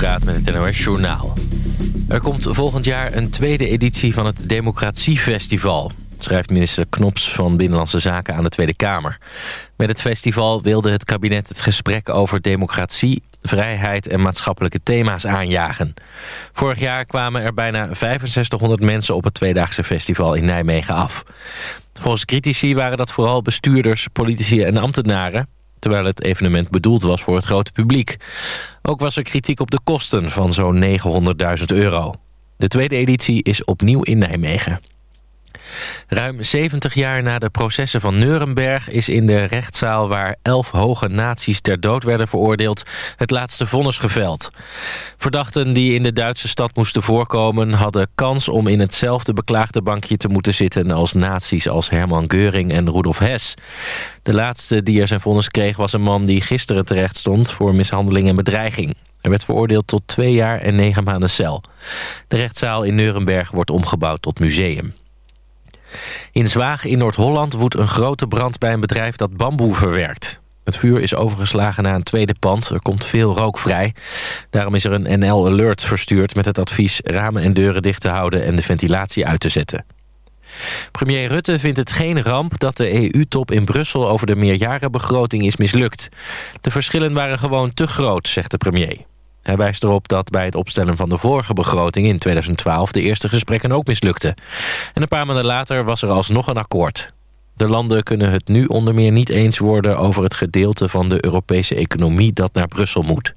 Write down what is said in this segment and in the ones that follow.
Praat met het NOS Journaal. Er komt volgend jaar een tweede editie van het Democratiefestival... schrijft minister Knops van Binnenlandse Zaken aan de Tweede Kamer. Met het festival wilde het kabinet het gesprek over democratie... vrijheid en maatschappelijke thema's aanjagen. Vorig jaar kwamen er bijna 6500 mensen op het tweedaagse festival in Nijmegen af. Volgens critici waren dat vooral bestuurders, politici en ambtenaren terwijl het evenement bedoeld was voor het grote publiek. Ook was er kritiek op de kosten van zo'n 900.000 euro. De tweede editie is opnieuw in Nijmegen. Ruim 70 jaar na de processen van Nuremberg is in de rechtszaal waar elf hoge naties ter dood werden veroordeeld het laatste vonnis geveld. Verdachten die in de Duitse stad moesten voorkomen hadden kans om in hetzelfde beklaagde bankje te moeten zitten als naties als Hermann Geuring en Rudolf Hess. De laatste die er zijn vonnis kreeg was een man die gisteren terecht stond voor mishandeling en bedreiging. Hij werd veroordeeld tot twee jaar en negen maanden cel. De rechtszaal in Nuremberg wordt omgebouwd tot museum. In Zwaag in Noord-Holland woedt een grote brand bij een bedrijf dat bamboe verwerkt. Het vuur is overgeslagen naar een tweede pand. Er komt veel rook vrij. Daarom is er een NL Alert verstuurd met het advies ramen en deuren dicht te houden en de ventilatie uit te zetten. Premier Rutte vindt het geen ramp dat de EU-top in Brussel over de meerjarenbegroting is mislukt. De verschillen waren gewoon te groot, zegt de premier. Hij wijst erop dat bij het opstellen van de vorige begroting in 2012 de eerste gesprekken ook mislukten. En een paar maanden later was er alsnog een akkoord. De landen kunnen het nu onder meer niet eens worden over het gedeelte van de Europese economie dat naar Brussel moet.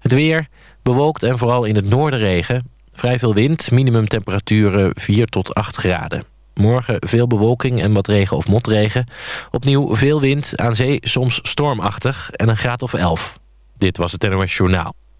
Het weer bewolkt en vooral in het noorden regen. Vrij veel wind, minimumtemperaturen 4 tot 8 graden. Morgen veel bewolking en wat regen of motregen. Opnieuw veel wind, aan zee soms stormachtig en een graad of 11. Dit was het NOS Journaal.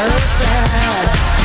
so sad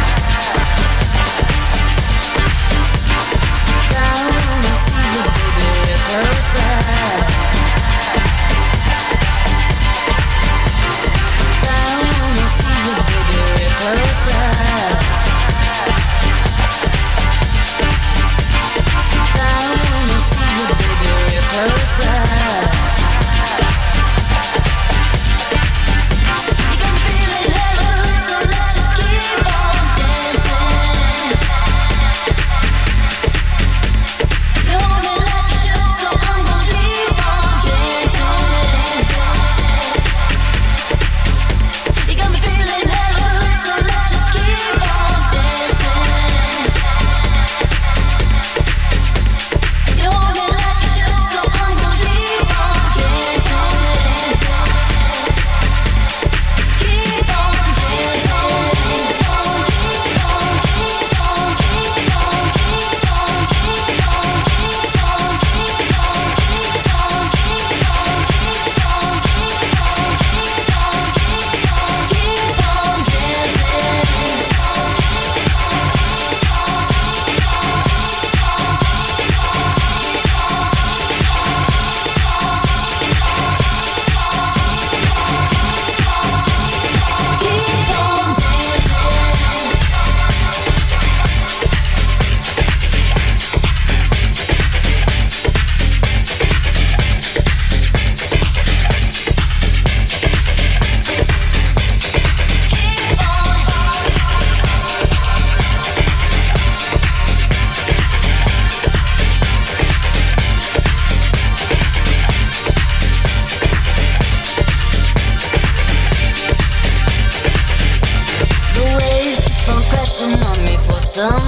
зон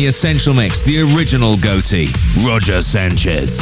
the Essential Mix, the original goatee, Roger Sanchez.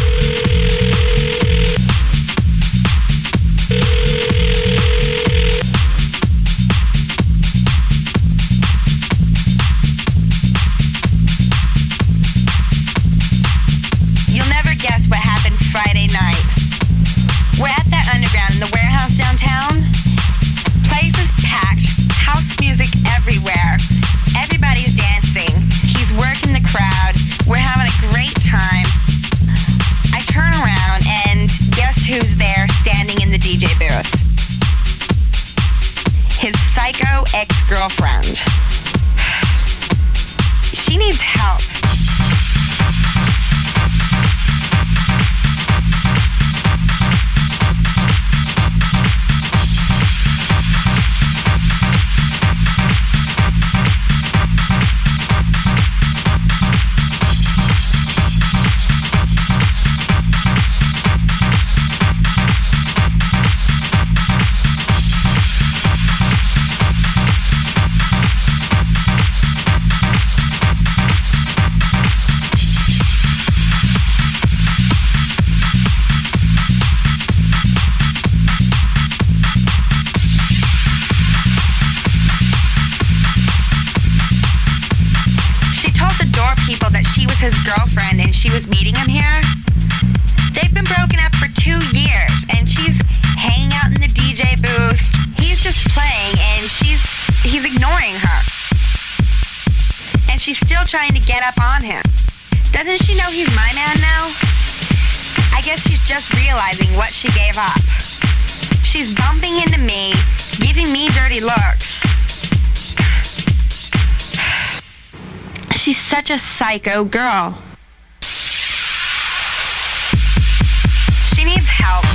his girlfriend and she was meeting him here. They've been broken up for two years and she's hanging out in the DJ booth. He's just playing and she's he's ignoring her. And she's still trying to get up on him. Doesn't she know he's my man now? I guess she's just realizing what she gave up. She's bumping into me, giving me dirty looks. she's such a psycho girl. She needs help.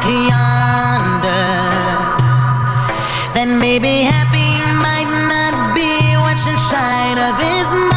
back yonder, then maybe happy might not be what's inside of his mind.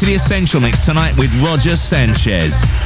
to The Essential Mix tonight with Roger Sanchez.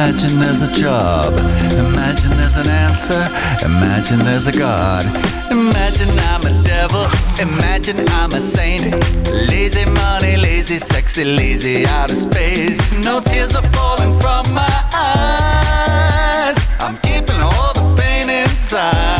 Imagine there's a job. Imagine there's an answer. Imagine there's a God. Imagine I'm a devil. Imagine I'm a saint. Lazy money, lazy, sexy, lazy, out of space. No tears are falling from my eyes. I'm keeping all the pain inside.